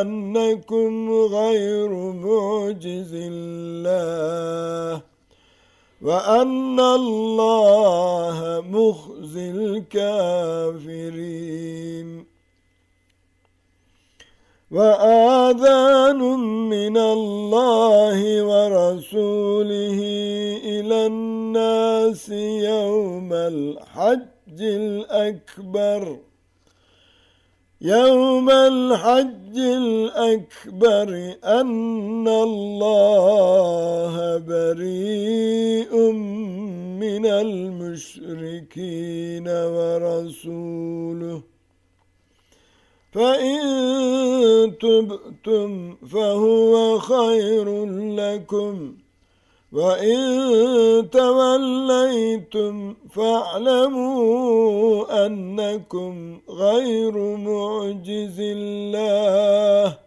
أنكم غير معجز الله وأن الله مخزي الكافرين. وآذان من الله ورسوله إلى الناس يوم الحج الأكبر. يوم الحج الأكبر أن الله بريء من المشركين ورسوله. فإن تبتم فهو خير لكم. وإن توليتم فاعلموا أنكم غير معجز الله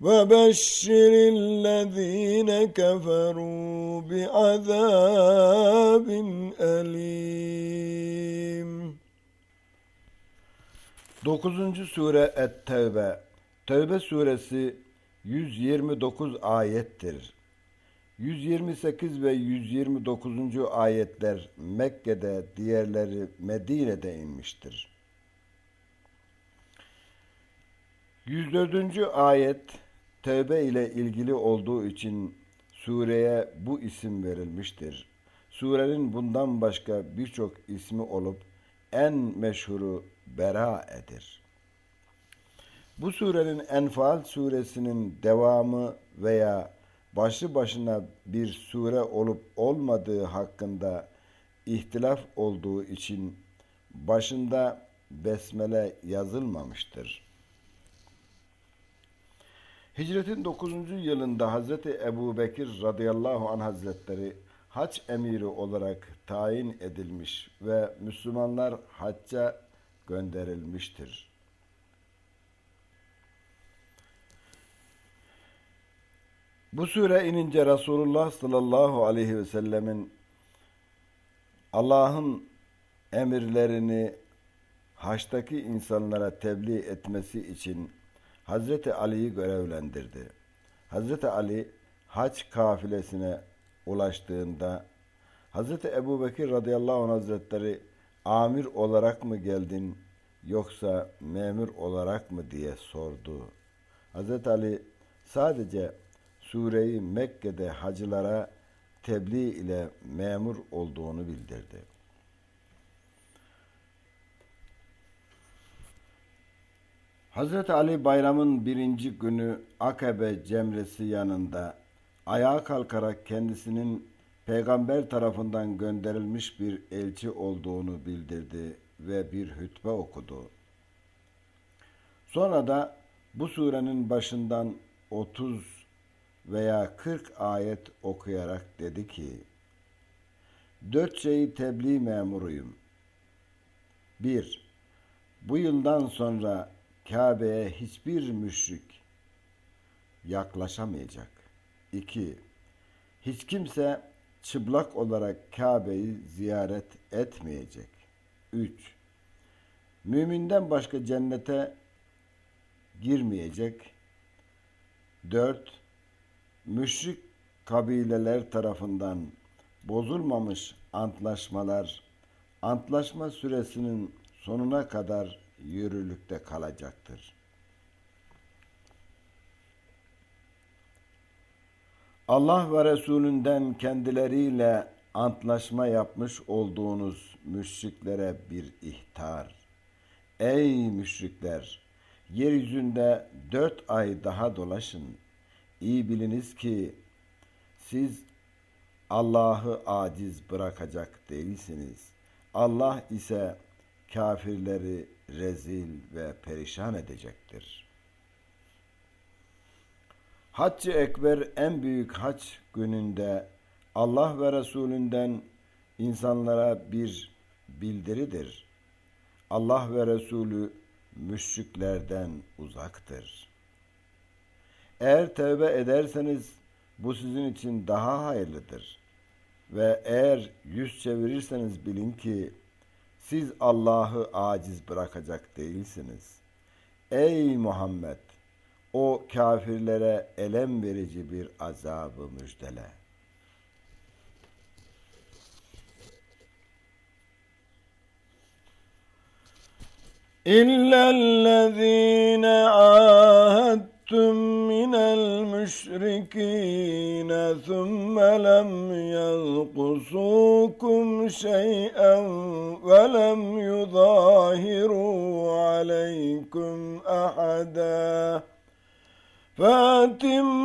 وبشر الذين كفروا بعذاب أليم 9. Sure Et-Tevbe Tevbe suresi 129 ayettir. 128 ve 129. ayetler Mekke'de, diğerleri Medine'de inmiştir. 104. ayet tevbe ile ilgili olduğu için sureye bu isim verilmiştir. Surenin bundan başka birçok ismi olup en meşhuru Bera'e'dir. Bu surenin Enfal suresinin devamı veya başlı başına bir sure olup olmadığı hakkında ihtilaf olduğu için başında besmele yazılmamıştır. Hicretin 9. yılında Hazreti Ebu Bekir radıyallahu anh hazretleri haç emiri olarak tayin edilmiş ve Müslümanlar hacca gönderilmiştir. Bu sure inince Resulullah sallallahu aleyhi ve sellemin Allah'ın emirlerini haçtaki insanlara tebliğ etmesi için Hazreti Ali'yi görevlendirdi. Hazreti Ali haç kafilesine ulaştığında Hazreti Ebu Bekir radıyallahu anh hazretleri amir olarak mı geldin yoksa memur olarak mı diye sordu. Hazreti Ali sadece sureyi Mekke'de hacılara tebliğ ile memur olduğunu bildirdi. Hazreti Ali bayramın birinci günü Akabe cemresi yanında ayağa kalkarak kendisinin peygamber tarafından gönderilmiş bir elçi olduğunu bildirdi ve bir hutbe okudu. Sonra da bu surenin başından 30 veya 40 ayet okuyarak dedi ki, Dört şeyi tebliğ memuruyum. 1. Bu yıldan sonra Kabe'ye hiçbir müşrik yaklaşamayacak. 2. Hiç kimse çıplak olarak Kabe'yi ziyaret etmeyecek. 3. Müminden başka cennete girmeyecek. 4 müşrik kabileler tarafından bozulmamış antlaşmalar antlaşma süresinin sonuna kadar yürürlükte kalacaktır. Allah ve Resulünden kendileriyle antlaşma yapmış olduğunuz müşriklere bir ihtar. Ey müşrikler! Yeryüzünde dört ay daha dolaşın. İyi biliniz ki siz Allah'ı aciz bırakacak değilsiniz. Allah ise kafirleri rezil ve perişan edecektir. Haccı Ekber en büyük hac gününde Allah ve Resulünden insanlara bir bildiridir. Allah ve Resulü müşriklerden uzaktır. Eğer tevbe ederseniz bu sizin için daha hayırlıdır. Ve eğer yüz çevirirseniz bilin ki siz Allah'ı aciz bırakacak değilsiniz. Ey Muhammed! O kafirlere elem verici bir azabı müjdele. إلا الذين عاهدتم من المشركين ثم لم ينقصوكم شيئا ولم يظاهروا عليكم أحدا. فأتموا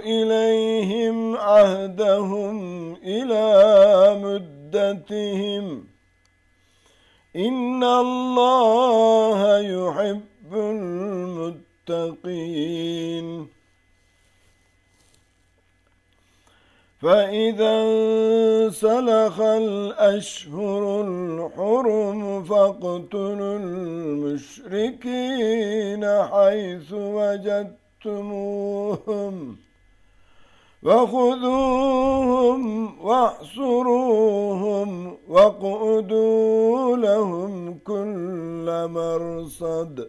إليهم عهدهم إلى مدتهم. إن الله يحب المتقين. فإذا سلخ الأشهر الحرم فاقتلوا المشركين حيث وجدتموهم. وخذوهم واحصروهم واقعدوا لهم كل مرصد.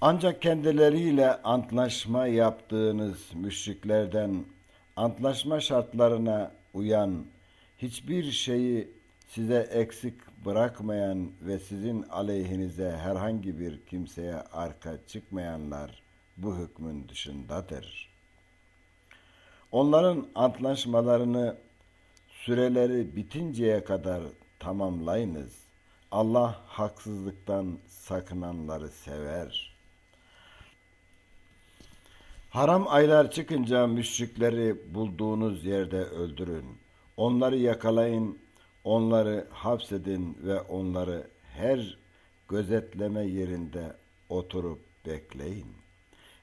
Ancak kendileriyle antlaşma yaptığınız müşriklerden antlaşma şartlarına uyan, hiçbir şeyi size eksik bırakmayan ve sizin aleyhinize herhangi bir kimseye arka çıkmayanlar bu hükmün dışındadır. Onların antlaşmalarını süreleri bitinceye kadar tamamlayınız. Allah haksızlıktan sakınanları sever. Haram aylar çıkınca müşrikleri bulduğunuz yerde öldürün. Onları yakalayın, onları hapsedin ve onları her gözetleme yerinde oturup bekleyin.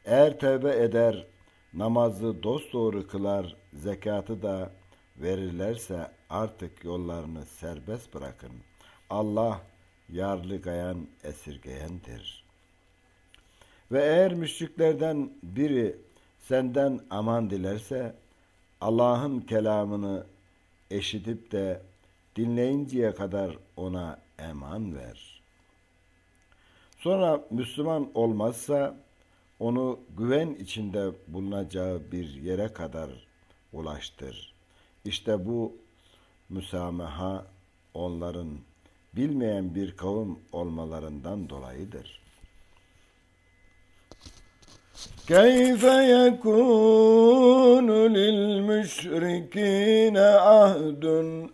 Eğer tövbe eder, namazı dosdoğru kılar, zekatı da verirlerse artık yollarını serbest bırakın. Allah yarlı gayan esirgeyendir. Ve eğer müşriklerden biri senden aman dilerse Allah'ın kelamını eşitip de dinleyinceye kadar ona eman ver. Sonra Müslüman olmazsa onu güven içinde bulunacağı bir yere kadar ulaştır. İşte bu müsamaha onların bilmeyen bir kavim olmalarından dolayıdır. كيف يكون للمشركين عهد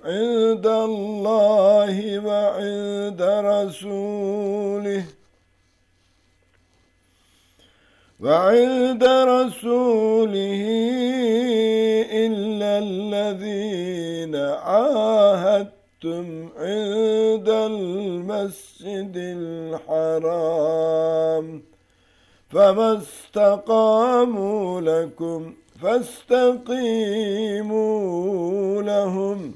عند الله وعند رسوله؟ وعند رسوله إلا الذين عاهدتم عند المسجد الحرام. فما استقاموا لكم فاستقيموا لهم.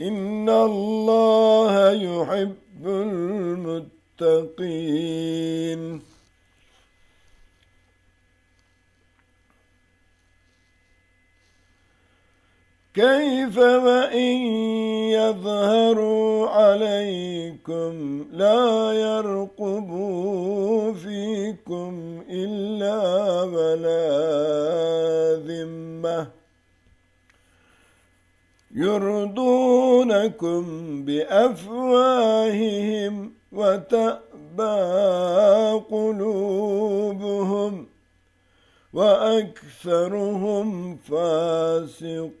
إن الله يحب المتقين. كيف وإن يظهروا عليكم لا يرقبوا فيكم ولا ذمة يرضونكم بأفواههم وتأبى قلوبهم وأكثرهم فاسقون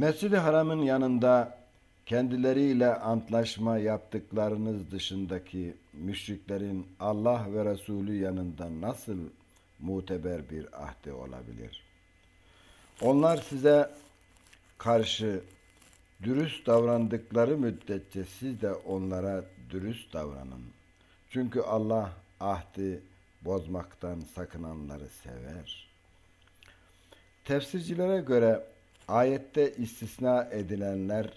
Mescid-i Haram'ın yanında kendileriyle antlaşma yaptıklarınız dışındaki müşriklerin Allah ve Resulü yanında nasıl muteber bir ahde olabilir? Onlar size karşı dürüst davrandıkları müddetçe siz de onlara dürüst davranın. Çünkü Allah ahdi bozmaktan sakınanları sever. Tefsircilere göre ayette istisna edilenler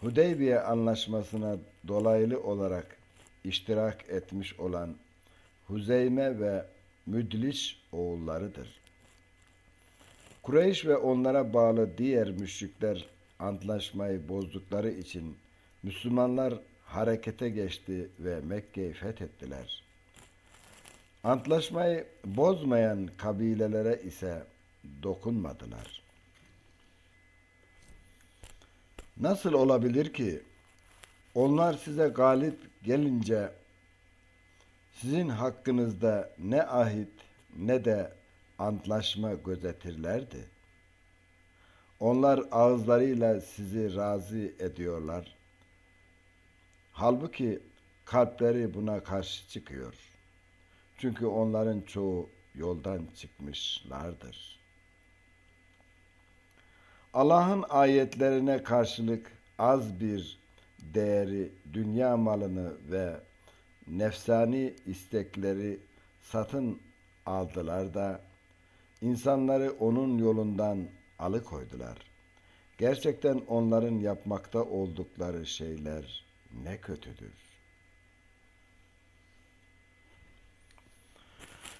Hudeybiye anlaşmasına dolaylı olarak iştirak etmiş olan Huzeyme ve Müdliş oğullarıdır. Kureyş ve onlara bağlı diğer müşrikler antlaşmayı bozdukları için Müslümanlar harekete geçti ve Mekke'yi fethettiler. Antlaşmayı bozmayan kabilelere ise dokunmadılar. Nasıl olabilir ki onlar size galip gelince sizin hakkınızda ne ahit ne de antlaşma gözetirlerdi. Onlar ağızlarıyla sizi razı ediyorlar. Halbuki kalpleri buna karşı çıkıyor. Çünkü onların çoğu yoldan çıkmışlardır. Allah'ın ayetlerine karşılık az bir değeri, dünya malını ve nefsani istekleri satın aldılar da insanları onun yolundan alıkoydular. Gerçekten onların yapmakta oldukları şeyler ne kötüdür.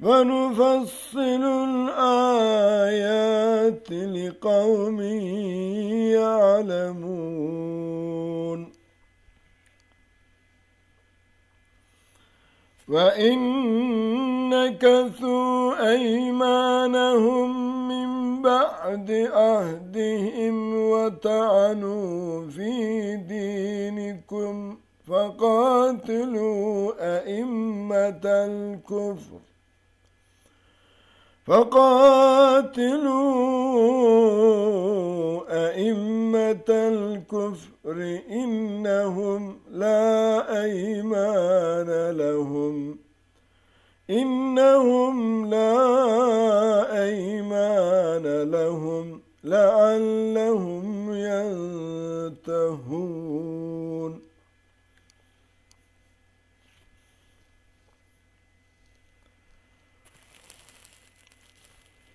ونفصل الآيات لقوم يعلمون. وإن نكثوا أيمانهم من بعد عهدهم وطعنوا في دينكم فقاتلوا أئمة الكفر. فقاتلوا أئمة الكفر إنهم لا أيمان لهم. إنهم لا أيمان لهم لعلهم ينتهون.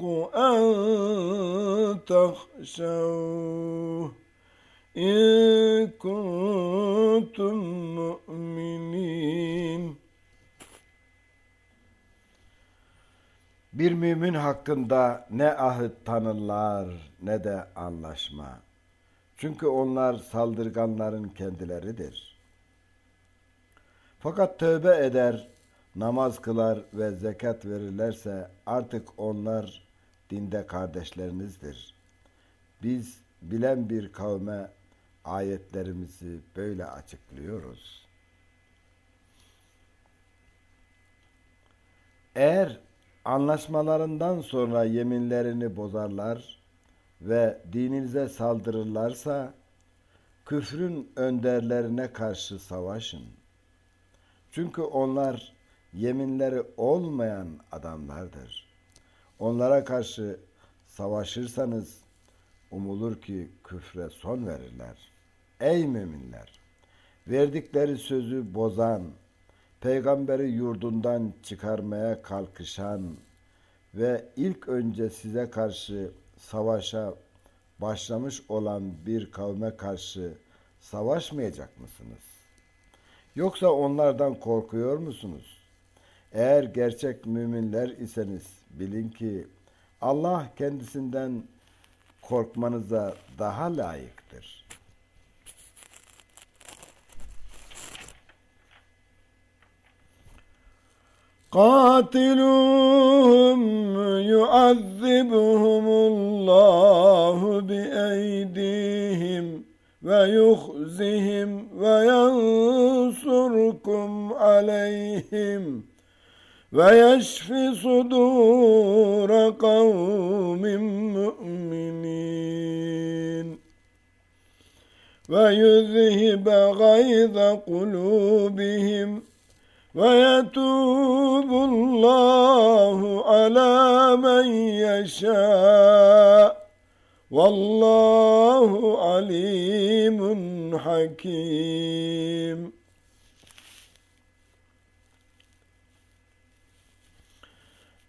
أن تخشوه إن كنتم مؤمنين Bir mümin hakkında ne ahit tanırlar ne de anlaşma. Çünkü onlar saldırganların kendileridir. Fakat tövbe eder, namaz kılar ve zekat verirlerse artık onlar dinde kardeşlerinizdir. Biz bilen bir kavme ayetlerimizi böyle açıklıyoruz. Eğer anlaşmalarından sonra yeminlerini bozarlar ve dininize saldırırlarsa küfrün önderlerine karşı savaşın. Çünkü onlar yeminleri olmayan adamlardır. Onlara karşı savaşırsanız umulur ki küfre son verirler. Ey müminler! Verdikleri sözü bozan, peygamberi yurdundan çıkarmaya kalkışan ve ilk önce size karşı savaşa başlamış olan bir kavme karşı savaşmayacak mısınız? Yoksa onlardan korkuyor musunuz? Eğer gerçek müminler iseniz bilin ki Allah kendisinden korkmanıza daha layıktır. قاتلوهم يعذبهم الله بأيديهم ويخزهم وينصركم عليهم ويشف صدور قوم مؤمنين ويذهب غيظ قلوبهم ويتوب الله على من يشاء والله عليم حكيم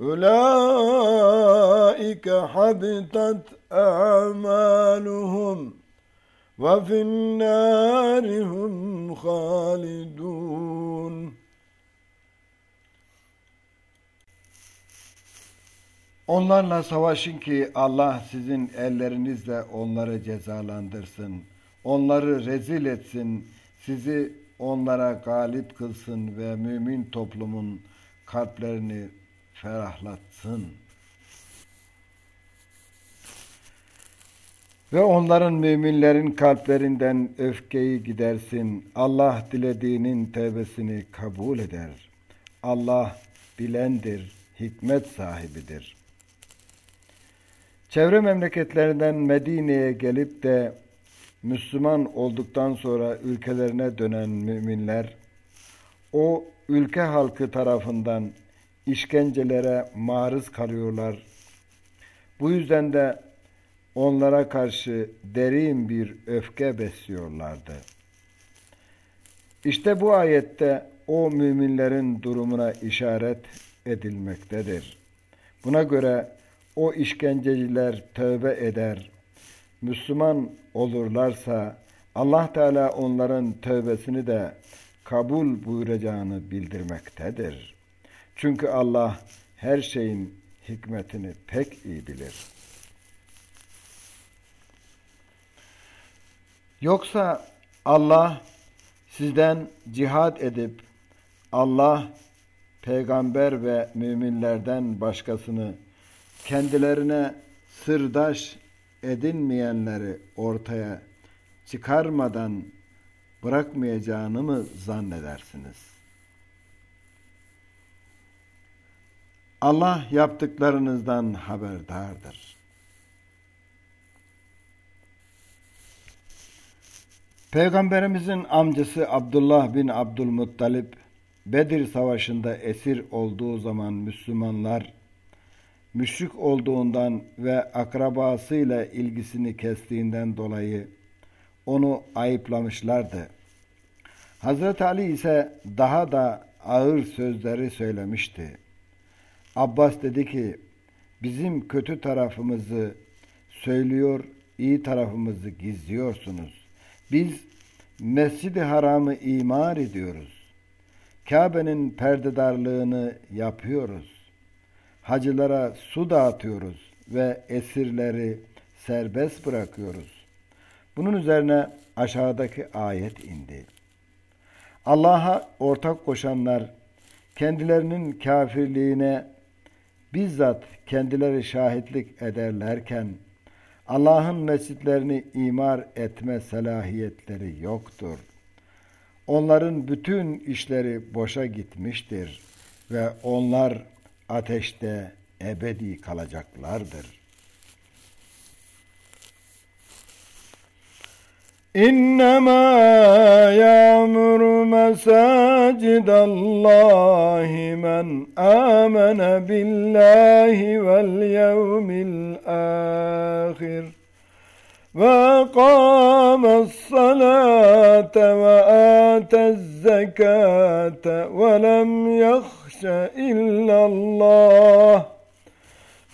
أولئك حبطت أعمالهم وفي النار هم خالدون Onlarla savaşın ki Allah sizin ellerinizle onları cezalandırsın. Onları rezil etsin. Sizi onlara galip kılsın ve mümin toplumun kalplerini ferahlatsın. Ve onların müminlerin kalplerinden öfkeyi gidersin. Allah dilediğinin tevbesini kabul eder. Allah bilendir, hikmet sahibidir. Çevre memleketlerinden Medine'ye gelip de Müslüman olduktan sonra ülkelerine dönen müminler, o ülke halkı tarafından işkencelere maruz kalıyorlar. Bu yüzden de onlara karşı derin bir öfke besliyorlardı. İşte bu ayette o müminlerin durumuna işaret edilmektedir. Buna göre o işkenceciler tövbe eder, Müslüman olurlarsa Allah Teala onların tövbesini de kabul buyuracağını bildirmektedir. Çünkü Allah her şeyin hikmetini pek iyi bilir. Yoksa Allah sizden cihad edip Allah peygamber ve müminlerden başkasını kendilerine sırdaş edinmeyenleri ortaya çıkarmadan bırakmayacağını mı zannedersiniz? Allah yaptıklarınızdan haberdardır. Peygamberimizin amcası Abdullah bin Abdülmuttalip Bedir Savaşı'nda esir olduğu zaman Müslümanlar müşrik olduğundan ve akrabasıyla ilgisini kestiğinden dolayı onu ayıplamışlardı. Hazreti Ali ise daha da ağır sözleri söylemişti. Abbas dedi ki, bizim kötü tarafımızı söylüyor, iyi tarafımızı gizliyorsunuz. Biz Mescid-i Haram'ı imar ediyoruz. Kabe'nin perdedarlığını yapıyoruz. Hacılara su dağıtıyoruz ve esirleri serbest bırakıyoruz. Bunun üzerine aşağıdaki ayet indi. Allah'a ortak koşanlar kendilerinin kafirliğine bizzat kendileri şahitlik ederlerken Allah'ın mescitlerini imar etme selahiyetleri yoktur. Onların bütün işleri boşa gitmiştir ve onlar ateşte ebedi kalacaklardır. إنما يعمر مساجد الله من آمن بالله واليوم الآخر وأقام الصلاة وآتى الزكاة ولم يخش إلا الله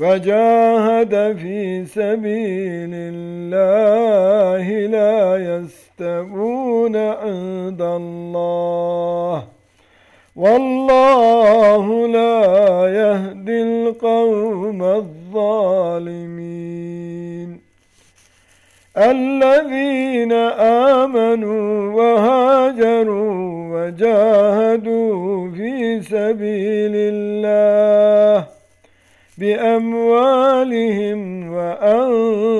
وجاهد في سبيل الله لا يستوون عند الله. والله لا يهدي القوم الظالمين. الذين آمنوا وهاجروا وجاهدوا في سبيل الله بأموالهم وأنفسهم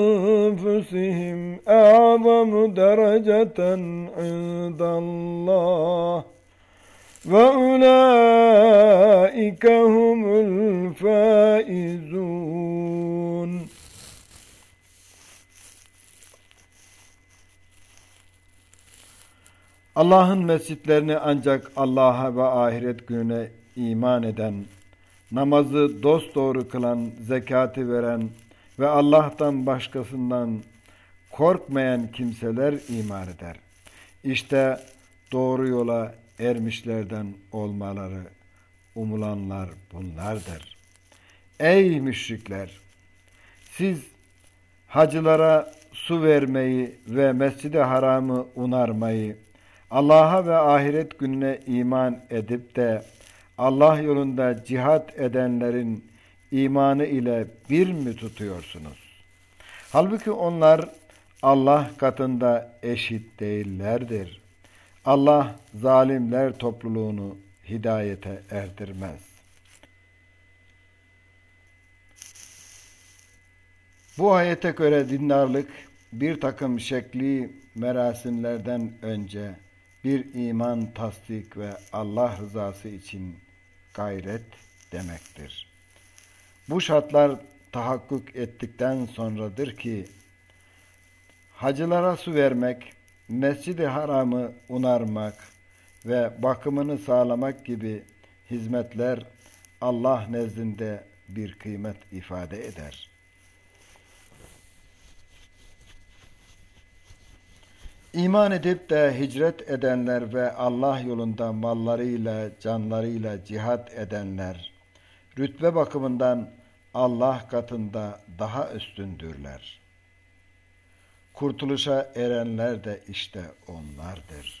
أعظم درجة عند الله وأولئك هم الفائزون Allah'ın mescitlerini ancak Allah'a ve ahiret gününe iman eden namazı dosdoğru kılan, zekatı veren ve Allah'tan başkasından korkmayan kimseler imar eder. İşte doğru yola ermişlerden olmaları umulanlar bunlardır. Ey müşrikler! Siz hacılara su vermeyi ve mescid-i haramı unarmayı, Allah'a ve ahiret gününe iman edip de Allah yolunda cihat edenlerin imanı ile bir mi tutuyorsunuz? Halbuki onlar Allah katında eşit değillerdir. Allah zalimler topluluğunu hidayete erdirmez. Bu ayete göre dindarlık bir takım şekli merasimlerden önce bir iman tasdik ve Allah rızası için gayret demektir. Bu şartlar tahakkuk ettikten sonradır ki hacılara su vermek, mescid-i haramı unarmak ve bakımını sağlamak gibi hizmetler Allah nezdinde bir kıymet ifade eder. İman edip de hicret edenler ve Allah yolunda mallarıyla, canlarıyla cihat edenler, rütbe bakımından Allah katında daha üstündürler. Kurtuluşa erenler de işte onlardır.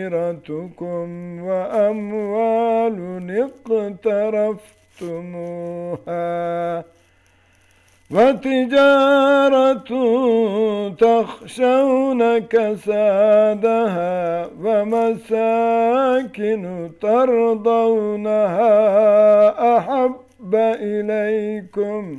وعشيرتكم وأموال اقترفتموها وتجارة تخشون كسادها ومساكن ترضونها أحب إليكم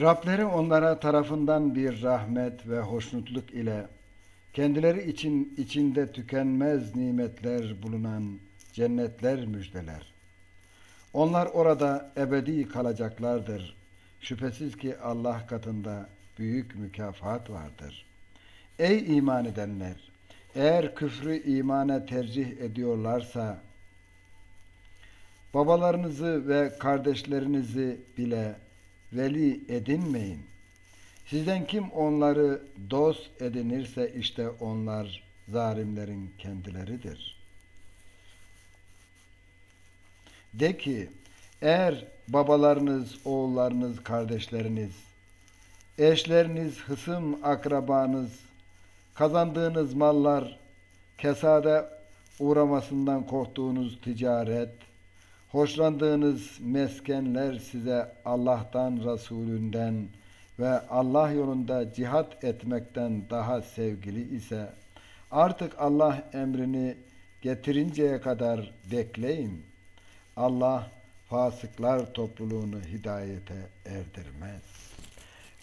Rableri onlara tarafından bir rahmet ve hoşnutluk ile kendileri için içinde tükenmez nimetler bulunan cennetler müjdeler. Onlar orada ebedi kalacaklardır. Şüphesiz ki Allah katında büyük mükafat vardır. Ey iman edenler! Eğer küfrü imana tercih ediyorlarsa, babalarınızı ve kardeşlerinizi bile veli edinmeyin. Sizden kim onları dost edinirse işte onlar zalimlerin kendileridir. De ki eğer babalarınız, oğullarınız, kardeşleriniz, eşleriniz, hısım akrabanız, kazandığınız mallar, kesade uğramasından korktuğunuz ticaret, hoşlandığınız meskenler size Allah'tan, Resulünden ve Allah yolunda cihat etmekten daha sevgili ise artık Allah emrini getirinceye kadar bekleyin. Allah fasıklar topluluğunu hidayete erdirmez.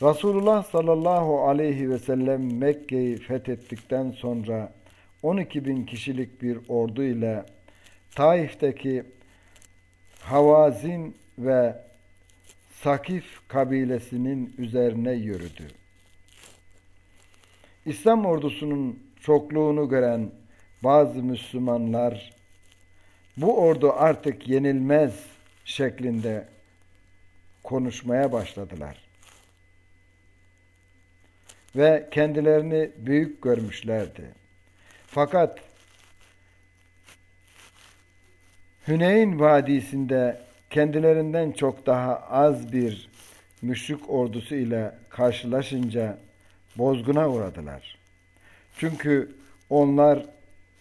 Resulullah sallallahu aleyhi ve sellem Mekke'yi fethettikten sonra 12 bin kişilik bir ordu ile Taif'teki Havazin ve Sakif kabilesinin üzerine yürüdü. İslam ordusunun çokluğunu gören bazı Müslümanlar bu ordu artık yenilmez şeklinde konuşmaya başladılar. Ve kendilerini büyük görmüşlerdi. Fakat Hüneyn Vadisi'nde kendilerinden çok daha az bir müşrik ordusu ile karşılaşınca bozguna uğradılar. Çünkü onlar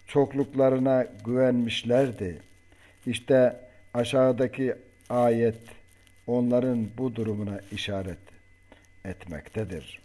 çokluklarına güvenmişlerdi. İşte aşağıdaki ayet onların bu durumuna işaret etmektedir.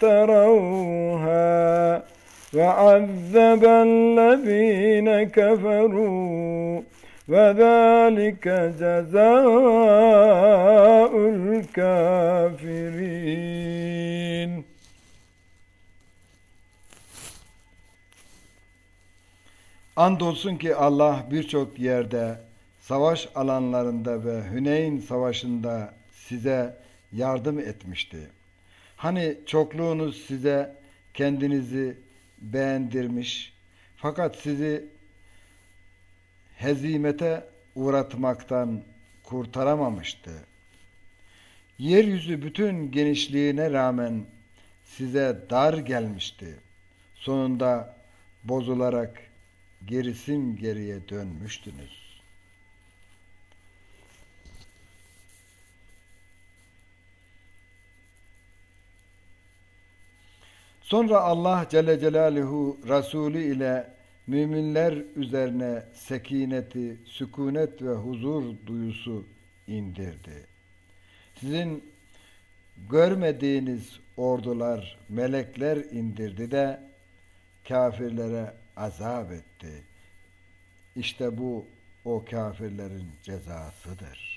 تروها وعذب الذين كفروا وذلك جزاء الكافرين Andolsun ki Allah birçok yerde savaş alanlarında ve Hüneyn savaşında size yardım etmişti. Hani çokluğunuz size kendinizi beğendirmiş fakat sizi hezimete uğratmaktan kurtaramamıştı. Yeryüzü bütün genişliğine rağmen size dar gelmişti. Sonunda bozularak gerisin geriye dönmüştünüz. Sonra Allah Celle Celaluhu Resulü ile müminler üzerine sekineti, sükunet ve huzur duyusu indirdi. Sizin görmediğiniz ordular, melekler indirdi de kafirlere azap etti. İşte bu o kafirlerin cezasıdır.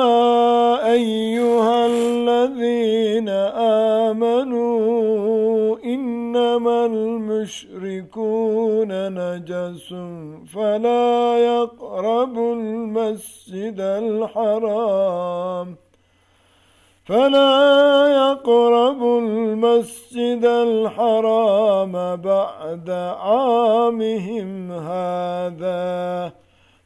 المشركون نجس فلا يقربوا المسجد الحرام فلا يقربوا المسجد الحرام بعد عامهم هذا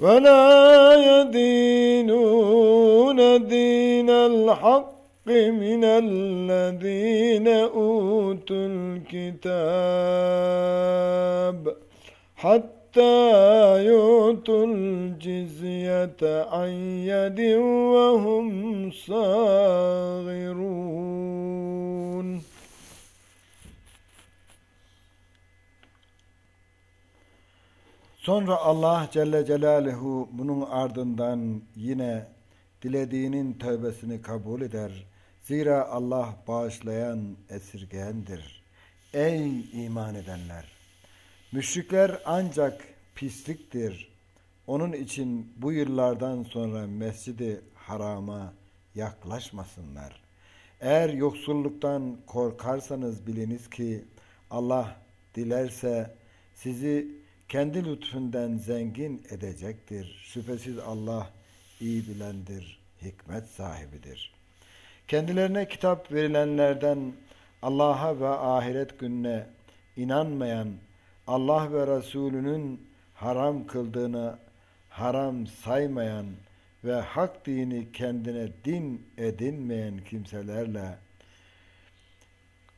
ولا يدينون دين الحق من الذين أوتوا الكتاب حتى يؤتوا الجزية عن يد وهم صاغرون. Sonra Allah Celle Celaluhu bunun ardından yine dilediğinin tövbesini kabul eder. Zira Allah bağışlayan, esirgeyendir. Ey iman edenler! Müşrikler ancak pisliktir. Onun için bu yıllardan sonra mescidi harama yaklaşmasınlar. Eğer yoksulluktan korkarsanız biliniz ki Allah dilerse sizi kendi lütfünden zengin edecektir. Şüphesiz Allah iyi bilendir, hikmet sahibidir. Kendilerine kitap verilenlerden Allah'a ve ahiret gününe inanmayan, Allah ve Resulünün haram kıldığını haram saymayan ve hak dini kendine din edinmeyen kimselerle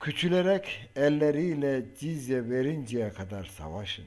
küçülerek elleriyle cizye verinceye kadar savaşın.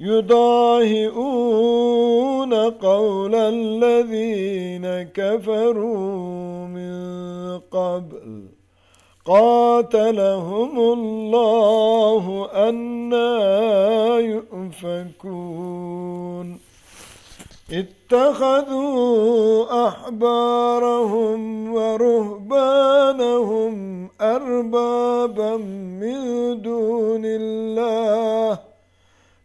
يضاهئون قول الذين كفروا من قبل. قاتلهم الله أنا يؤفكون. اتخذوا أحبارهم ورهبانهم أربابا من دون الله.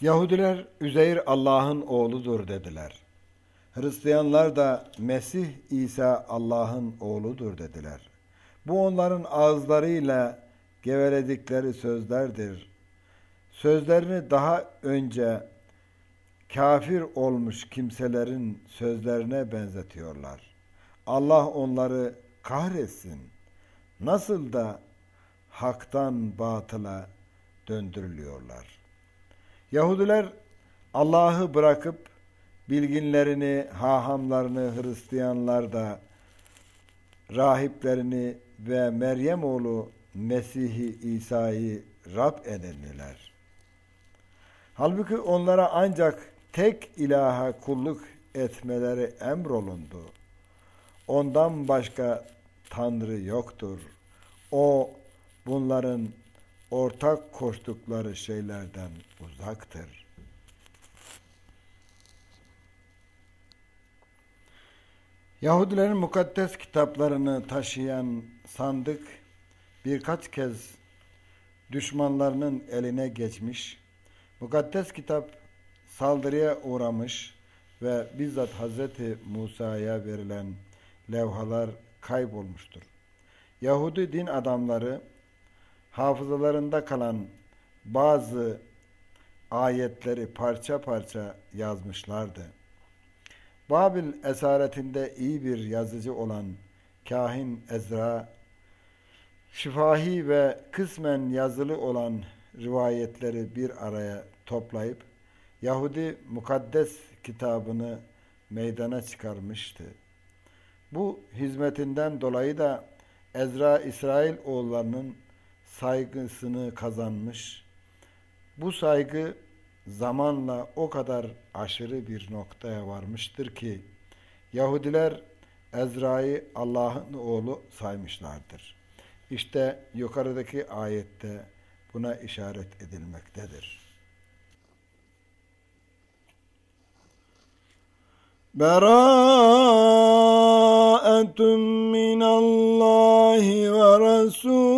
Yahudiler Üzeyr Allah'ın oğludur dediler. Hristiyanlar da Mesih İsa Allah'ın oğludur dediler. Bu onların ağızlarıyla geveledikleri sözlerdir. Sözlerini daha önce kafir olmuş kimselerin sözlerine benzetiyorlar. Allah onları kahretsin. Nasıl da haktan batıla döndürülüyorlar. Yahudiler Allah'ı bırakıp bilginlerini, hahamlarını, Hristiyanlar da rahiplerini ve Meryem oğlu Mesih'i İsa'yı Rab edindiler. Halbuki onlara ancak tek ilaha kulluk etmeleri emrolundu. Ondan başka Tanrı yoktur. O bunların ortak koştukları şeylerden uzaktır. Yahudilerin mukaddes kitaplarını taşıyan sandık birkaç kez düşmanlarının eline geçmiş, mukaddes kitap saldırıya uğramış ve bizzat Hazreti Musa'ya verilen levhalar kaybolmuştur. Yahudi din adamları hafızalarında kalan bazı ayetleri parça parça yazmışlardı. Babil esaretinde iyi bir yazıcı olan kahin Ezra, şifahi ve kısmen yazılı olan rivayetleri bir araya toplayıp Yahudi mukaddes kitabını meydana çıkarmıştı. Bu hizmetinden dolayı da Ezra İsrail oğullarının saygısını kazanmış. Bu saygı zamanla o kadar aşırı bir noktaya varmıştır ki Yahudiler Ezra'yı Allah'ın oğlu saymışlardır. İşte yukarıdaki ayette buna işaret edilmektedir. Berâetun minallahi ve rasûl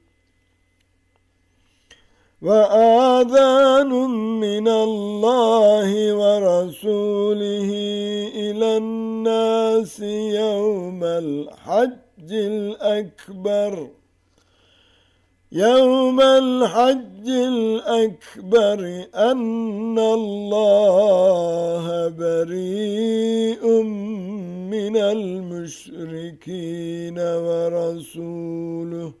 وآذان من الله ورسوله إلى الناس يوم الحج الأكبر. يوم الحج الأكبر أن الله بريء من المشركين ورسوله.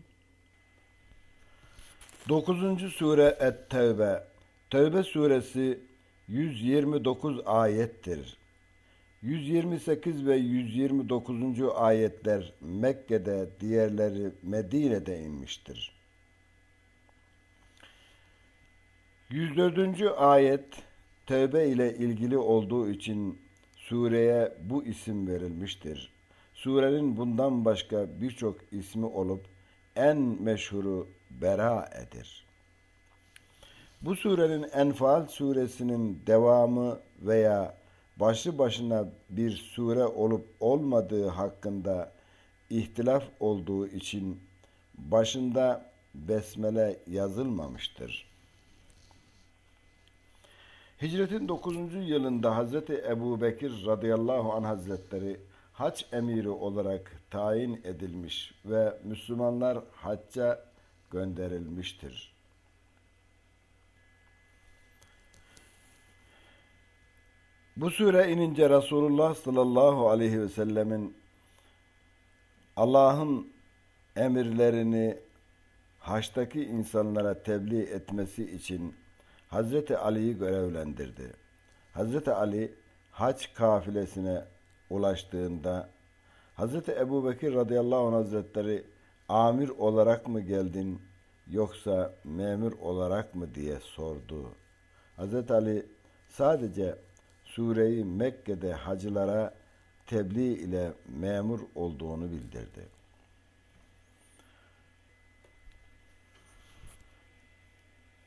9. Sure Et-Tevbe Tevbe suresi 129 ayettir. 128 ve 129. ayetler Mekke'de, diğerleri Medine'de inmiştir. 104. ayet tevbe ile ilgili olduğu için sureye bu isim verilmiştir. Surenin bundan başka birçok ismi olup en meşhuru Bera'e'dir. Bu surenin Enfal suresinin devamı veya başlı başına bir sure olup olmadığı hakkında ihtilaf olduğu için başında besmele yazılmamıştır. Hicretin 9. yılında Hazreti Ebu Bekir radıyallahu anh hazretleri haç emiri olarak tayin edilmiş ve Müslümanlar hacca gönderilmiştir. Bu sure inince Resulullah sallallahu aleyhi ve sellemin Allah'ın emirlerini haçtaki insanlara tebliğ etmesi için Hazreti Ali'yi görevlendirdi. Hazreti Ali haç kafilesine ulaştığında Hazreti Ebu Bekir radıyallahu anh hazretleri amir olarak mı geldin yoksa memur olarak mı diye sordu. Hazreti Ali sadece sureyi Mekke'de hacılara tebliğ ile memur olduğunu bildirdi.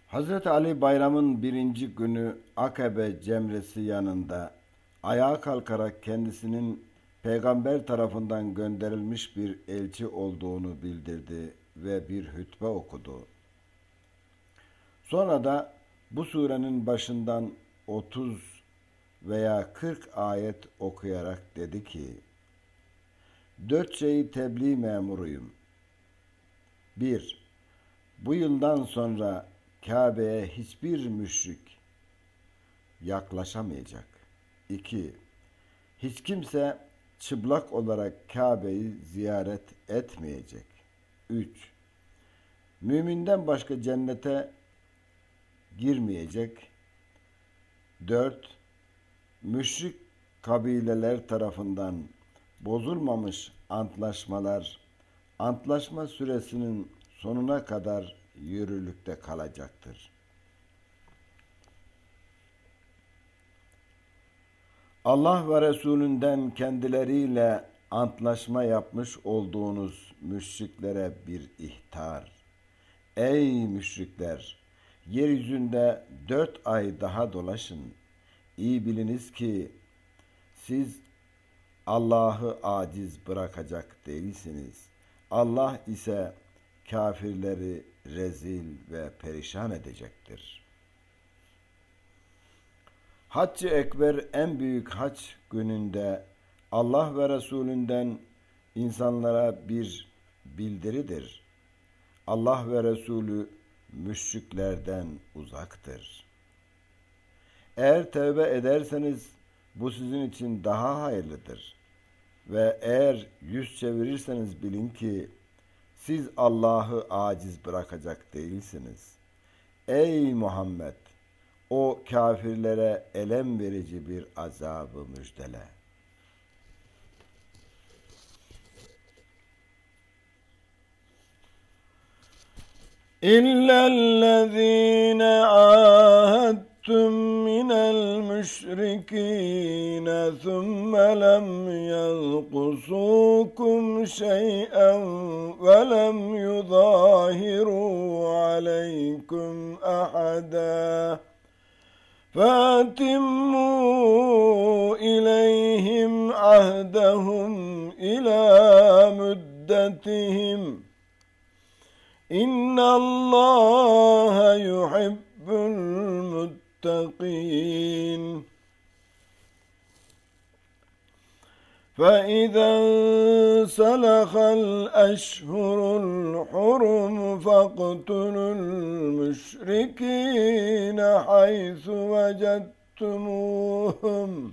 Hazreti Ali bayramın birinci günü Akabe cemresi yanında ayağa kalkarak kendisinin peygamber tarafından gönderilmiş bir elçi olduğunu bildirdi ve bir hutbe okudu. Sonra da bu surenin başından 30 veya 40 ayet okuyarak dedi ki, Dört şeyi tebliğ memuruyum. 1. Bu yıldan sonra Kabe'ye hiçbir müşrik yaklaşamayacak. 2. Hiç kimse çıplak olarak Kabe'yi ziyaret etmeyecek. 3. Müminden başka cennete girmeyecek. 4 müşrik kabileler tarafından bozulmamış antlaşmalar antlaşma süresinin sonuna kadar yürürlükte kalacaktır. Allah ve Resulünden kendileriyle antlaşma yapmış olduğunuz müşriklere bir ihtar. Ey müşrikler! Yeryüzünde dört ay daha dolaşın.'' İyi biliniz ki siz Allah'ı aciz bırakacak değilsiniz. Allah ise kafirleri rezil ve perişan edecektir. Haccı Ekber en büyük hac gününde Allah ve Resulünden insanlara bir bildiridir. Allah ve Resulü müşriklerden uzaktır. Eğer tevbe ederseniz bu sizin için daha hayırlıdır. Ve eğer yüz çevirirseniz bilin ki siz Allah'ı aciz bırakacak değilsiniz. Ey Muhammed! O kafirlere elem verici bir azabı müjdele. إلا الذين عاهدتم من المشركين ثم لم ينقصوكم شيئا ولم يظاهروا عليكم أحدا فاتموا إليهم عهدهم إلى مدتهم إن الله يحب المتقين فإذا سلخ الأشهر الحرم فاقتلوا المشركين حيث وجدتموهم.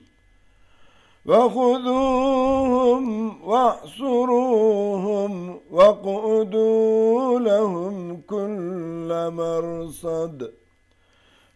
وخذوهم واحصروهم واقعدوا لهم كل مرصد.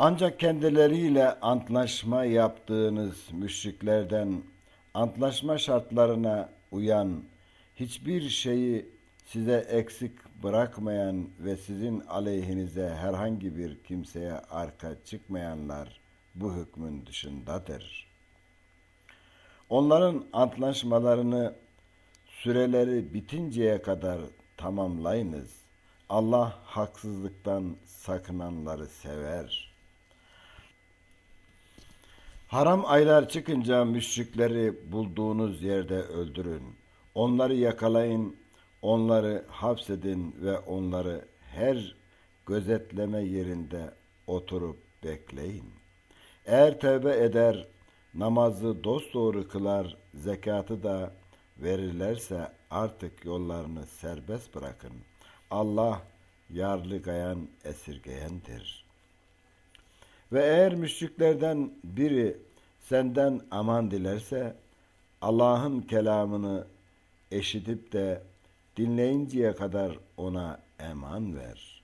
Ancak kendileriyle antlaşma yaptığınız müşriklerden antlaşma şartlarına uyan, hiçbir şeyi size eksik bırakmayan ve sizin aleyhinize herhangi bir kimseye arka çıkmayanlar bu hükmün dışındadır. Onların antlaşmalarını süreleri bitinceye kadar tamamlayınız. Allah haksızlıktan sakınanları sever. Haram aylar çıkınca müşrikleri bulduğunuz yerde öldürün. Onları yakalayın, onları hapsedin ve onları her gözetleme yerinde oturup bekleyin. Eğer tövbe eder, namazı dosdoğru kılar, zekatı da verirlerse artık yollarını serbest bırakın. Allah yarlı gayan esirgeyendir. Ve eğer müşriklerden biri senden aman dilerse Allah'ın kelamını eşitip de dinleyinceye kadar ona eman ver.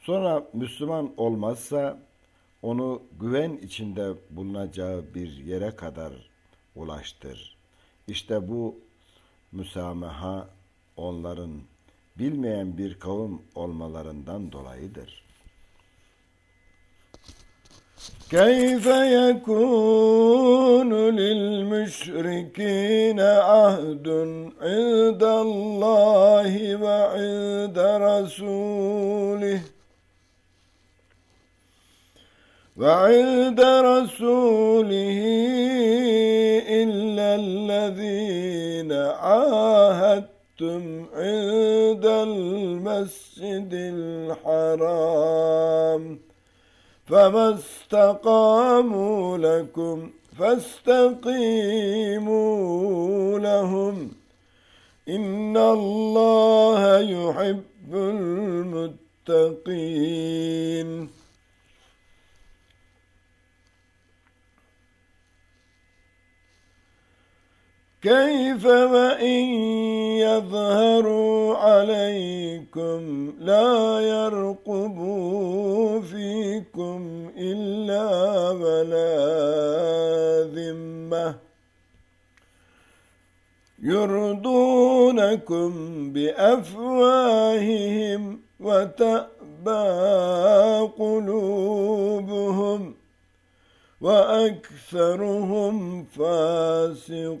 Sonra Müslüman olmazsa onu güven içinde bulunacağı bir yere kadar ulaştır. İşte bu müsamaha onların bilmeyen bir kavim olmalarından dolayıdır. كيف يكون للمشركين عهد عند الله وعند رسوله؟ وعند رسوله إلا الذين عاهدتم عند المسجد الحرام. فما استقاموا لكم فاستقيموا لهم. إن الله يحب المتقين. كيف وإن يظهروا عليكم لا يرقبوا يرضونكم بأفواههم وتأبى قلوبهم وأكثرهم فاسقون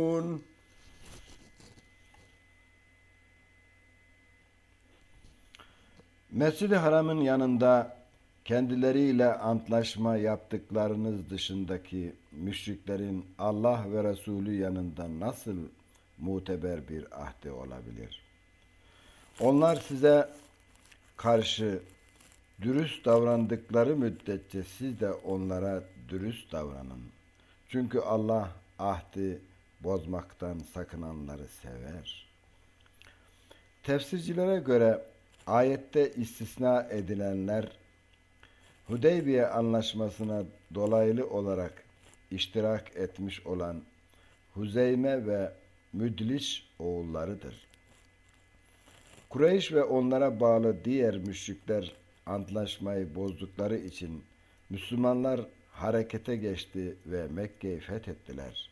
Mescid-i Haram'ın yanında kendileriyle antlaşma yaptıklarınız dışındaki müşriklerin Allah ve Resulü yanında nasıl muteber bir ahde olabilir? Onlar size karşı dürüst davrandıkları müddetçe siz de onlara dürüst davranın. Çünkü Allah ahdi bozmaktan sakınanları sever. Tefsircilere göre ayette istisna edilenler Hudeybiye anlaşmasına dolaylı olarak iştirak etmiş olan Huzeyme ve Müdliş oğullarıdır. Kureyş ve onlara bağlı diğer müşrikler antlaşmayı bozdukları için Müslümanlar harekete geçti ve Mekke'yi fethettiler.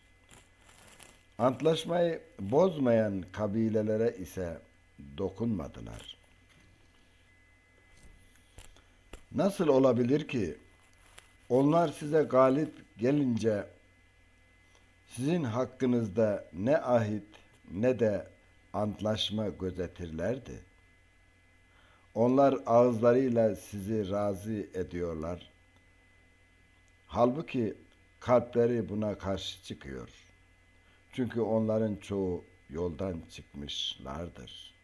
Antlaşmayı bozmayan kabilelere ise dokunmadılar. Nasıl olabilir ki onlar size galip gelince sizin hakkınızda ne ahit ne de antlaşma gözetirlerdi. Onlar ağızlarıyla sizi razı ediyorlar. Halbuki kalpleri buna karşı çıkıyor. Çünkü onların çoğu yoldan çıkmışlardır.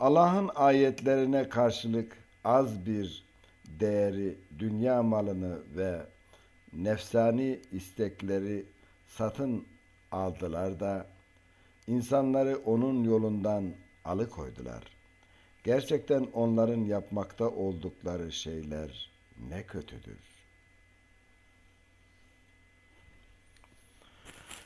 Allah'ın ayetlerine karşılık az bir değeri, dünya malını ve nefsani istekleri satın aldılar da insanları onun yolundan alıkoydular. Gerçekten onların yapmakta oldukları şeyler ne kötüdür.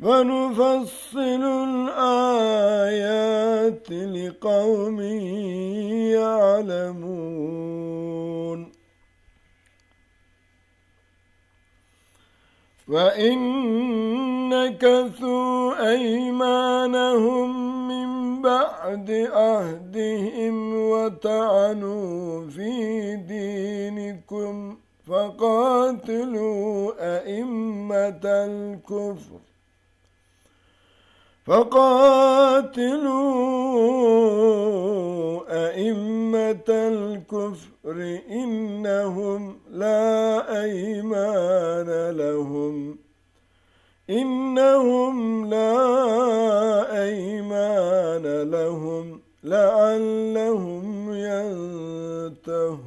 ونفصل الآيات لقوم يعلمون. وإن نكثوا أيمانهم من بعد عهدهم وطعنوا في دينكم فقاتلوا أئمة الكفر. فقاتلوا أئمة الكفر إنهم لا أيمان لهم. إنهم لا أيمان لهم لعلهم ينتهون.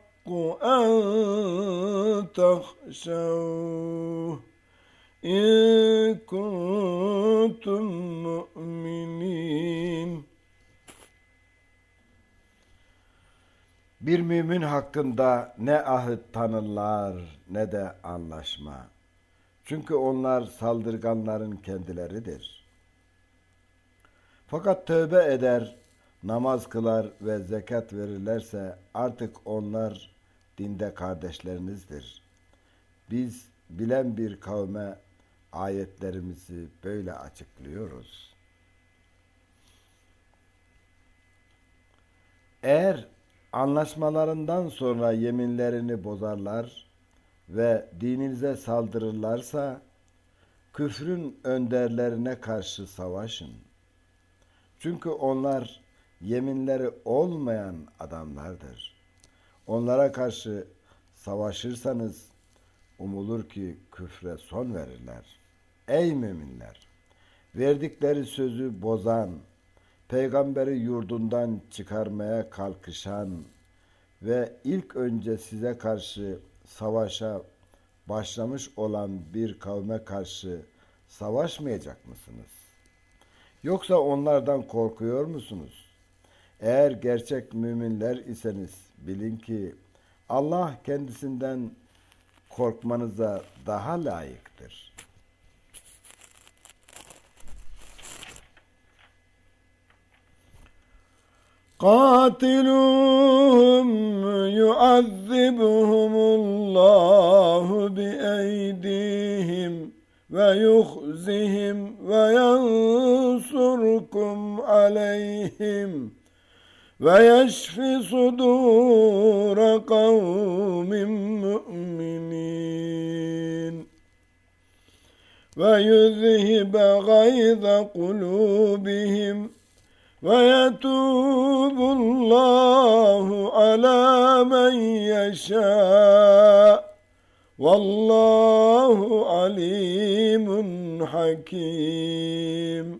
أن تخشوه إن كنتم مؤمنين Bir mümin hakkında ne ahit tanırlar ne de anlaşma. Çünkü onlar saldırganların kendileridir. Fakat tövbe eder, namaz kılar ve zekat verirlerse artık onlar dinde kardeşlerinizdir. Biz bilen bir kavme ayetlerimizi böyle açıklıyoruz. Eğer anlaşmalarından sonra yeminlerini bozarlar ve dininize saldırırlarsa küfrün önderlerine karşı savaşın. Çünkü onlar yeminleri olmayan adamlardır. Onlara karşı savaşırsanız umulur ki küfre son verirler. Ey müminler! Verdikleri sözü bozan, peygamberi yurdundan çıkarmaya kalkışan ve ilk önce size karşı savaşa başlamış olan bir kavme karşı savaşmayacak mısınız? Yoksa onlardan korkuyor musunuz? Eğer gerçek müminler iseniz bilin ki Allah kendisinden korkmanıza daha layıktır. قاتلوهم يعذبهم الله بأيديهم ويخزهم وينصركم عليهم ويشف صدور قوم مؤمنين ويذهب غيظ قلوبهم ويتوب الله على من يشاء والله عليم حكيم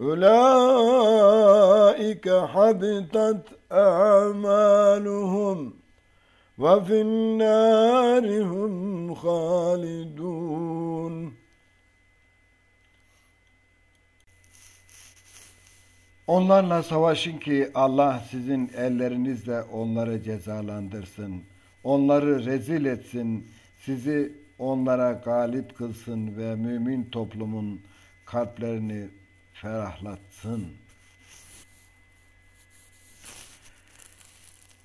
أولئك حبطت أعمالهم وفي النار هم خالدون Onlarla savaşın ki Allah sizin ellerinizle onları cezalandırsın. Onları rezil etsin. Sizi onlara galip kılsın ve mümin toplumun kalplerini ferahlatsın.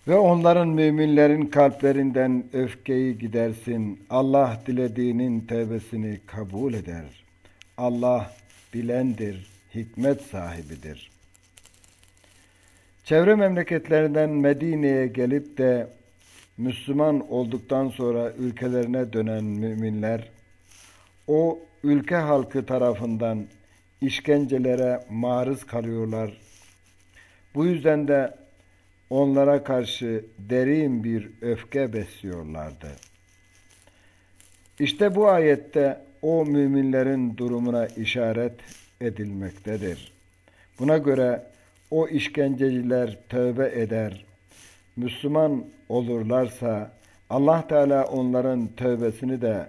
Ve onların müminlerin kalplerinden öfkeyi gidersin. Allah dilediğinin tevbesini kabul eder. Allah bilendir, hikmet sahibidir. Çevre memleketlerinden Medine'ye gelip de Müslüman olduktan sonra ülkelerine dönen müminler, o ülke halkı tarafından işkencelere maruz kalıyorlar. Bu yüzden de onlara karşı derin bir öfke besliyorlardı. İşte bu ayette o müminlerin durumuna işaret edilmektedir. Buna göre o işkenceciler tövbe eder, Müslüman olurlarsa Allah Teala onların tövbesini de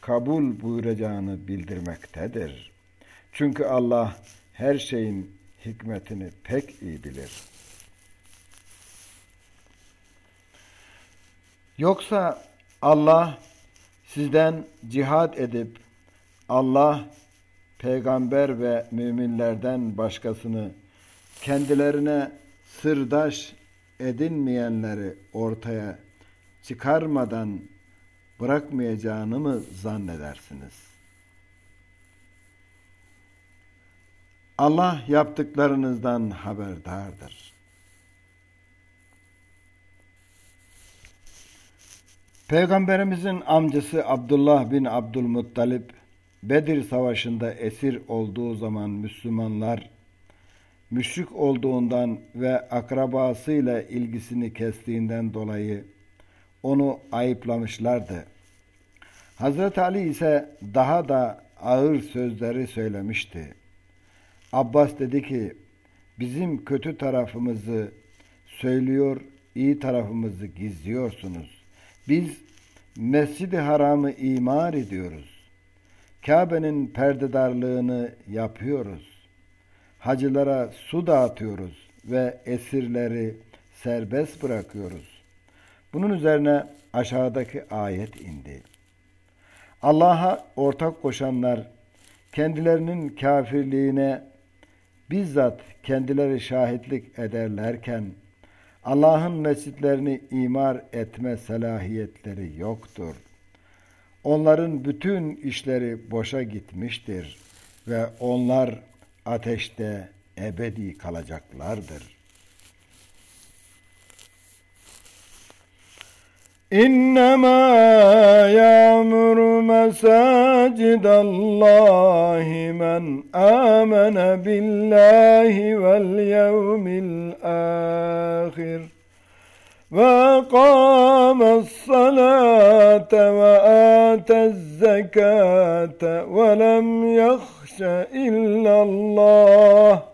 kabul buyuracağını bildirmektedir. Çünkü Allah her şeyin hikmetini pek iyi bilir. Yoksa Allah sizden cihad edip Allah peygamber ve müminlerden başkasını kendilerine sırdaş edinmeyenleri ortaya çıkarmadan bırakmayacağını mı zannedersiniz? Allah yaptıklarınızdan haberdardır. Peygamberimizin amcası Abdullah bin Abdülmuttalip Bedir Savaşı'nda esir olduğu zaman Müslümanlar müşrik olduğundan ve akrabasıyla ilgisini kestiğinden dolayı onu ayıplamışlardı. Hazreti Ali ise daha da ağır sözleri söylemişti. Abbas dedi ki, bizim kötü tarafımızı söylüyor, iyi tarafımızı gizliyorsunuz. Biz Mescid-i Haram'ı imar ediyoruz. Kabe'nin perdedarlığını yapıyoruz. Hacılara su dağıtıyoruz ve esirleri serbest bırakıyoruz. Bunun üzerine aşağıdaki ayet indi. Allah'a ortak koşanlar kendilerinin kafirliğine bizzat kendileri şahitlik ederlerken Allah'ın mescitlerini imar etme selahiyetleri yoktur. Onların bütün işleri boşa gitmiştir ve onlar ateşte ebedi kalacaklardır. إنما يعمر مساجد الله من آمن بالله واليوم الآخر وأقام الصلاة وآتى الزكاة ولم يخش إلا الله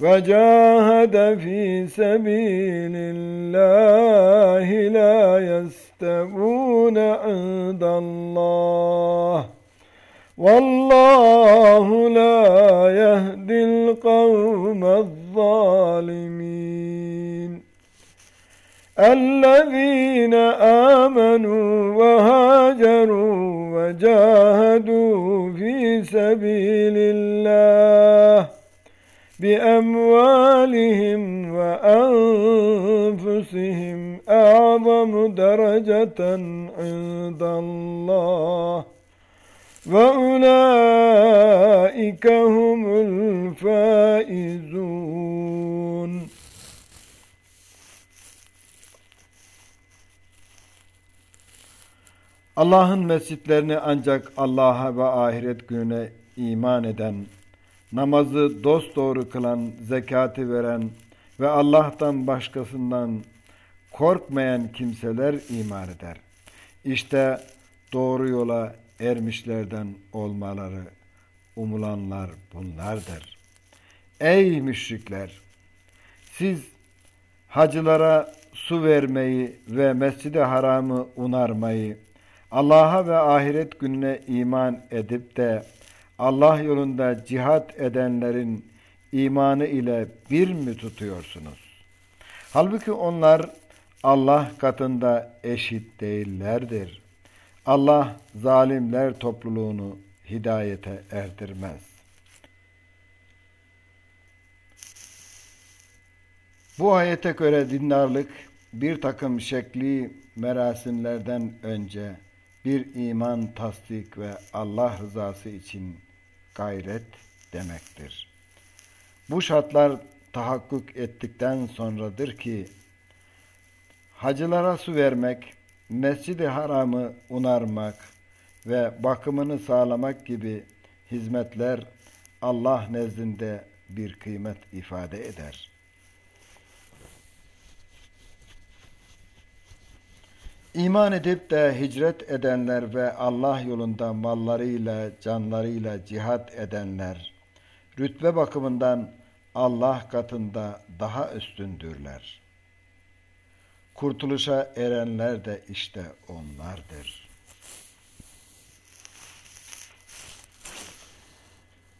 وجاهد في سبيل الله لا يستوون عند الله. والله لا يهدي القوم الظالمين. الذين آمنوا وهاجروا وجاهدوا في سبيل الله بأموالهم وأنفسهم أعظم درجة عند الله وأولئك هم الفائزون Allah'ın mescitlerini ancak Allah'a ve ahiret gününe iman eden namazı dosdoğru kılan, zekatı veren ve Allah'tan başkasından korkmayan kimseler iman eder. İşte doğru yola ermişlerden olmaları umulanlar bunlardır. Ey müşrikler! Siz hacılara su vermeyi ve mescid haramı unarmayı, Allah'a ve ahiret gününe iman edip de Allah yolunda cihat edenlerin imanı ile bir mi tutuyorsunuz? Halbuki onlar Allah katında eşit değillerdir. Allah zalimler topluluğunu hidayete erdirmez. Bu ayete göre dindarlık bir takım şekli merasimlerden önce bir iman tasdik ve Allah rızası için gayret demektir. Bu şartlar tahakkuk ettikten sonradır ki hacılara su vermek, mescid-i haramı unarmak ve bakımını sağlamak gibi hizmetler Allah nezdinde bir kıymet ifade eder.'' İman edip de hicret edenler ve Allah yolunda mallarıyla, canlarıyla cihat edenler rütbe bakımından Allah katında daha üstündürler. Kurtuluşa erenler de işte onlardır.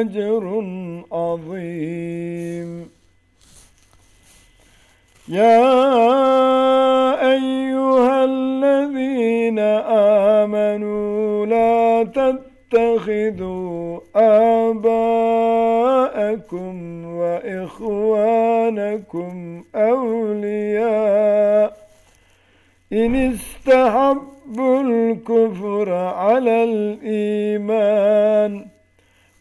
أجر عظيم. يا أيها الذين آمنوا لا تتخذوا آباءكم وإخوانكم أولياء. إن استحبوا الكفر على الإيمان.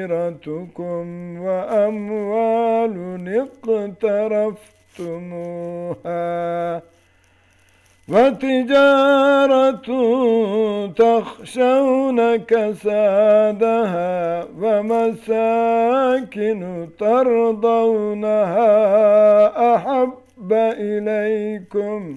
وعشيرتكم وأموال اقترفتموها وتجارة تخشون كسادها ومساكن ترضونها أحب إليكم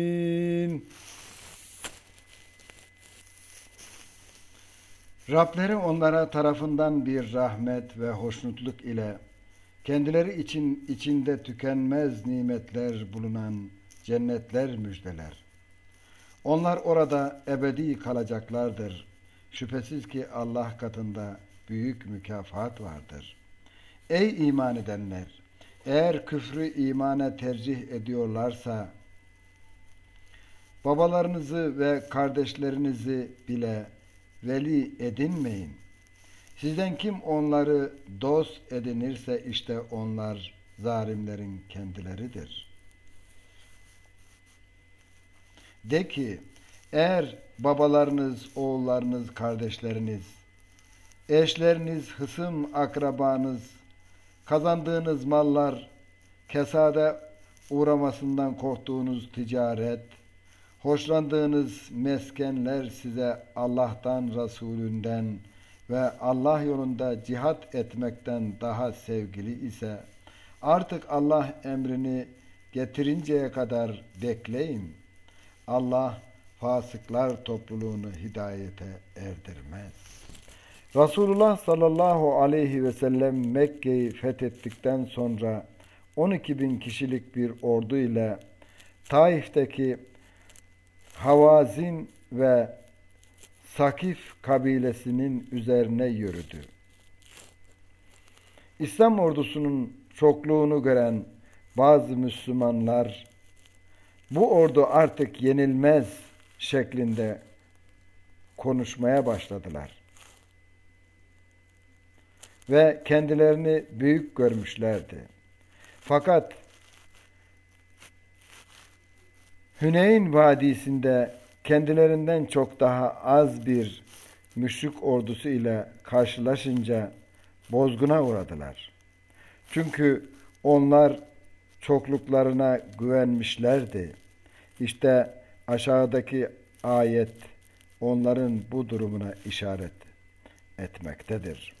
Rableri onlara tarafından bir rahmet ve hoşnutluk ile kendileri için içinde tükenmez nimetler bulunan cennetler müjdeler. Onlar orada ebedi kalacaklardır. Şüphesiz ki Allah katında büyük mükafat vardır. Ey iman edenler! Eğer küfrü imana tercih ediyorlarsa, babalarınızı ve kardeşlerinizi bile veli edinmeyin. Sizden kim onları dost edinirse işte onlar zalimlerin kendileridir. De ki eğer babalarınız, oğullarınız, kardeşleriniz, eşleriniz, hısım, akrabanız, kazandığınız mallar, kesade uğramasından korktuğunuz ticaret, hoşlandığınız meskenler size Allah'tan, Resulünden ve Allah yolunda cihat etmekten daha sevgili ise artık Allah emrini getirinceye kadar bekleyin. Allah fasıklar topluluğunu hidayete erdirmez. Resulullah sallallahu aleyhi ve sellem Mekke'yi fethettikten sonra 12 bin kişilik bir ordu ile Taif'teki Havazin ve Sakif kabilesinin üzerine yürüdü. İslam ordusunun çokluğunu gören bazı Müslümanlar bu ordu artık yenilmez şeklinde konuşmaya başladılar. Ve kendilerini büyük görmüşlerdi. Fakat Hüneyn Vadisi'nde kendilerinden çok daha az bir müşrik ordusu ile karşılaşınca bozguna uğradılar. Çünkü onlar çokluklarına güvenmişlerdi. İşte aşağıdaki ayet onların bu durumuna işaret etmektedir.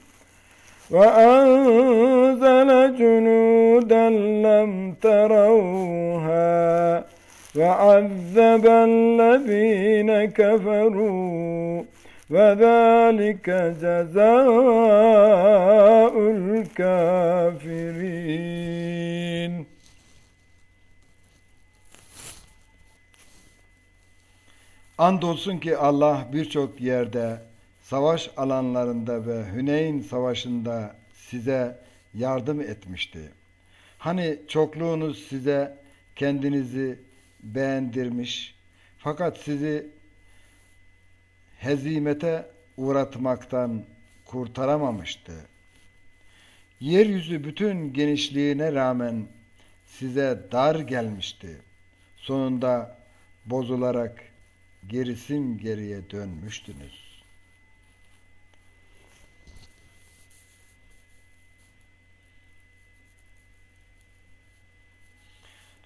وأنزل جنودا لم تروها وعذب الذين كفروا وذلك جزاء الكافرين Andolsun ki Allah birçok yerde savaş alanlarında ve Hüneyn savaşında size yardım etmişti. Hani çokluğunuz size kendinizi beğendirmiş fakat sizi hezimete uğratmaktan kurtaramamıştı. Yeryüzü bütün genişliğine rağmen size dar gelmişti. Sonunda bozularak gerisin geriye dönmüştünüz.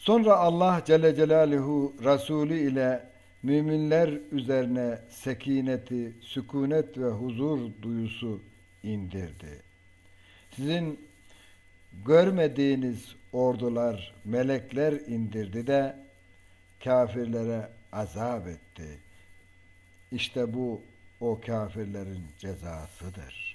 Sonra Allah Celle Celaluhu Resulü ile müminler üzerine sekineti, sükunet ve huzur duyusu indirdi. Sizin görmediğiniz ordular, melekler indirdi de kafirlere azap etti. İşte bu o kafirlerin cezasıdır.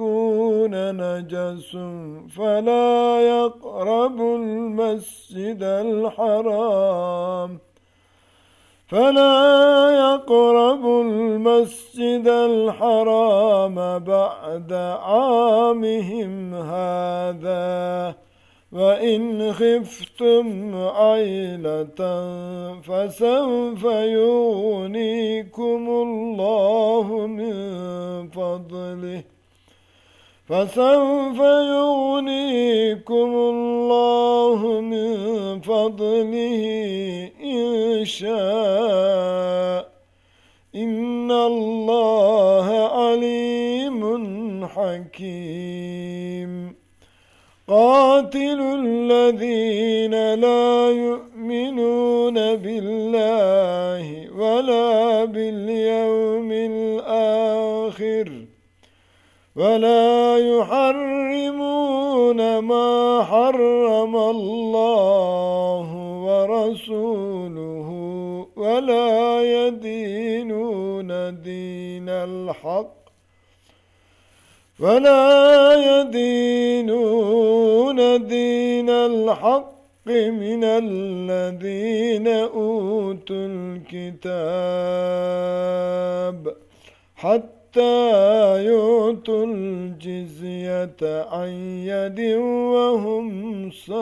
نجس فلا يقربوا المسجد الحرام. فلا يقربوا المسجد الحرام بعد عامهم هذا. وإن خفتم عيلة فسوف يغنيكم الله من فضله. فسوف يغنيكم الله من فضله إن شاء. إن الله عليم حكيم. قاتل الذين لا يؤمنون بالله ولا باليوم الآخر ولا يحرمون ما حرم الله ورسوله ولا يدينون دين الحق ولا يدينون دين الحق من الذين أوتوا الكتاب حتى hatta yutul cizyete an yedin ve hum sağirun.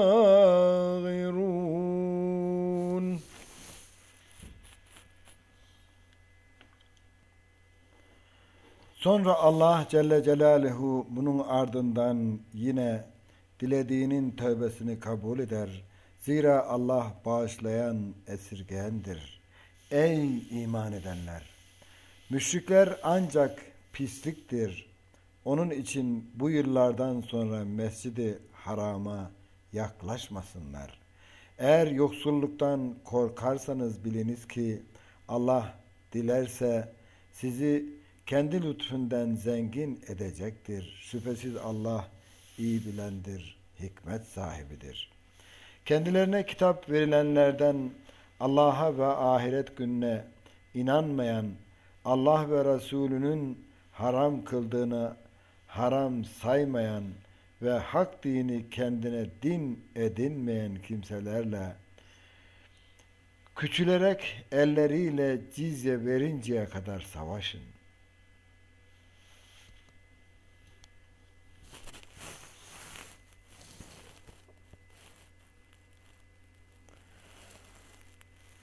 Sonra Allah Celle Celaluhu bunun ardından yine dilediğinin tövbesini kabul eder. Zira Allah bağışlayan esirgendir. Ey iman edenler! Müşrikler ancak pisliktir. Onun için bu yıllardan sonra mescidi harama yaklaşmasınlar. Eğer yoksulluktan korkarsanız biliniz ki Allah dilerse sizi kendi lütfünden zengin edecektir. Şüphesiz Allah iyi bilendir, hikmet sahibidir. Kendilerine kitap verilenlerden Allah'a ve ahiret gününe inanmayan, Allah ve Resulünün haram kıldığını haram saymayan ve hak dini kendine din edinmeyen kimselerle küçülerek elleriyle cizye verinceye kadar savaşın.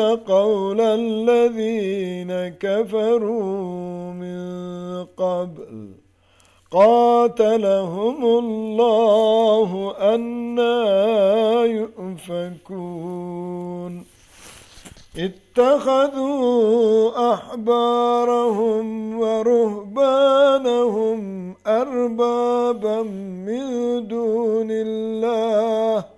قول الذين كفروا من قبل. قاتلهم الله أنا يؤفكون. اتخذوا أحبارهم ورهبانهم أربابا من دون الله.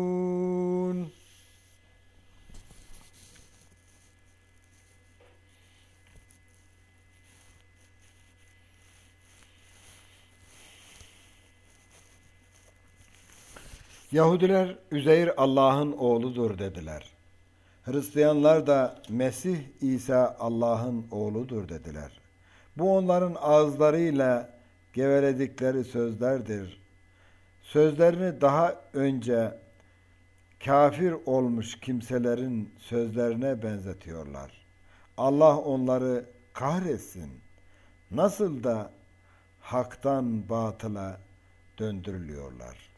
Yahudiler Üzeyr Allah'ın oğludur dediler. Hristiyanlar da Mesih İsa Allah'ın oğludur dediler. Bu onların ağızlarıyla geveledikleri sözlerdir. Sözlerini daha önce kafir olmuş kimselerin sözlerine benzetiyorlar. Allah onları kahretsin. Nasıl da haktan batıla döndürülüyorlar.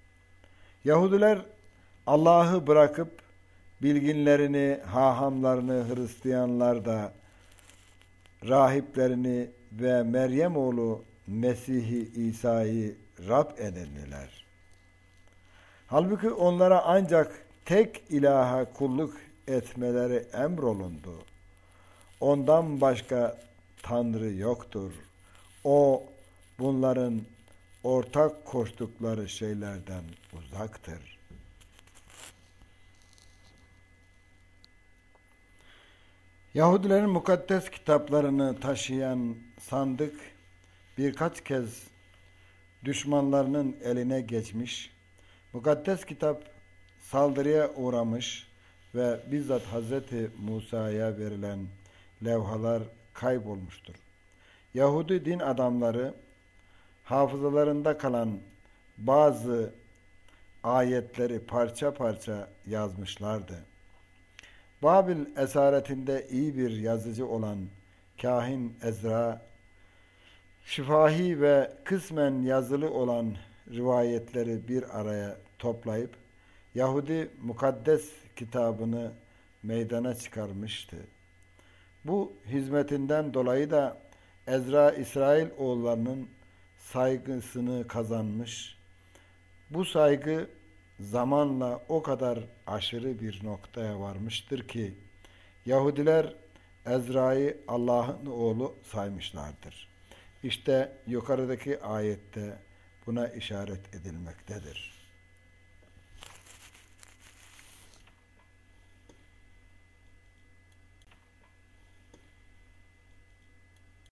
Yahudiler Allah'ı bırakıp bilginlerini, hahamlarını, Hristiyanlar da rahiplerini ve Meryem oğlu Mesih'i İsa'yı Rab edindiler. Halbuki onlara ancak tek ilaha kulluk etmeleri emrolundu. Ondan başka Tanrı yoktur. O bunların ortak koştukları şeylerden uzaktır. Yahudilerin mukaddes kitaplarını taşıyan sandık birkaç kez düşmanlarının eline geçmiş, mukaddes kitap saldırıya uğramış ve bizzat Hz. Musa'ya verilen levhalar kaybolmuştur. Yahudi din adamları hafızalarında kalan bazı ayetleri parça parça yazmışlardı. Babil esaretinde iyi bir yazıcı olan kahin Ezra, şifahi ve kısmen yazılı olan rivayetleri bir araya toplayıp Yahudi mukaddes kitabını meydana çıkarmıştı. Bu hizmetinden dolayı da Ezra İsrail oğullarının saygısını kazanmış. Bu saygı zamanla o kadar aşırı bir noktaya varmıştır ki Yahudiler Ezra'yı Allah'ın oğlu saymışlardır. İşte yukarıdaki ayette buna işaret edilmektedir.